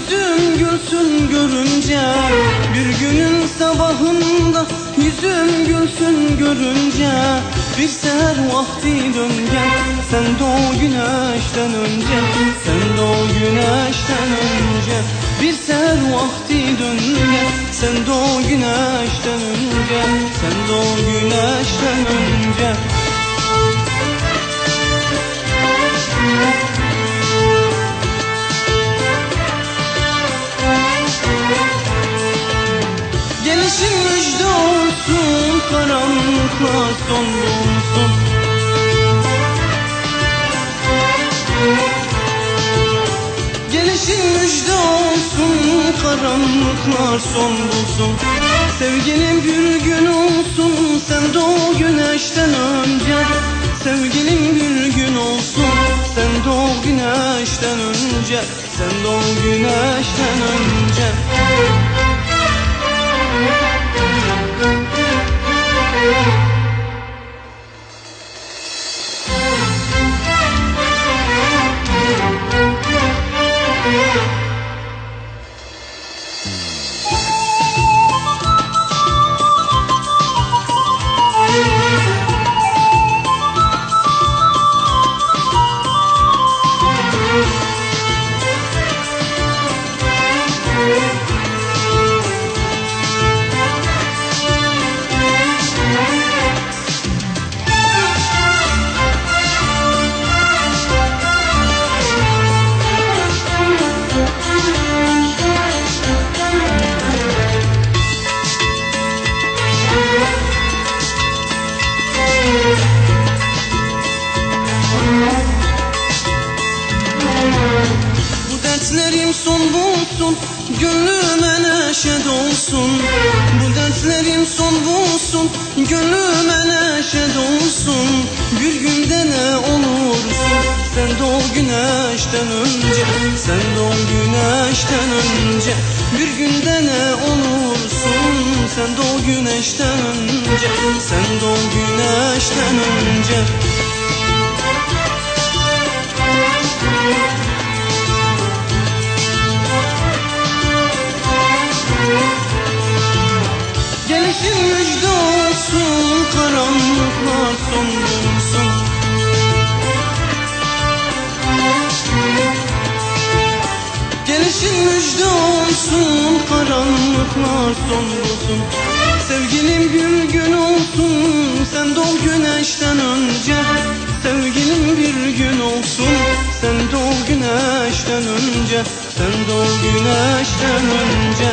Yüzüm gülsün görünce Bir günün sabahında Yüzüm gülsün görünce Bir seher vakti dön gel Sen doğ güneşten önce Sen doğ güneşten önce Bir seher vakti dön gel Sen doğ güneşten önce Sen doğ güneşten önce Gelişin müjde olsun Karanlıklar son bulsun Gelişin müjde olsun Karanlıklar son bulsun Sevgilim bir gün olsun Sen doğ güneşten önce. Sevgilim bir gün olsun Sen doğ güneşten önce. Sen doğ güneşten önce. Bu bulsun Gönlüme neşe dolsun. Bu dertlerim son bulsun Gönlüme neşe dolsun. Bir günde ne olursun Sen doğ güneşten önce Sen doğ güneşten önce. Bir günde ne olursun Sen doğ güneşten önce Sen doğ güneşten önce Gelişin müjde olsun Karanlıklar son bulsun Gelişin müjde olsun Karanlıklar son bulsun Sevgilim bir gün olsun Sen doğ güneşten önce. Sevgilim bir gün olsun Sen doğ güneşten önce. Sen doğ güneşten önce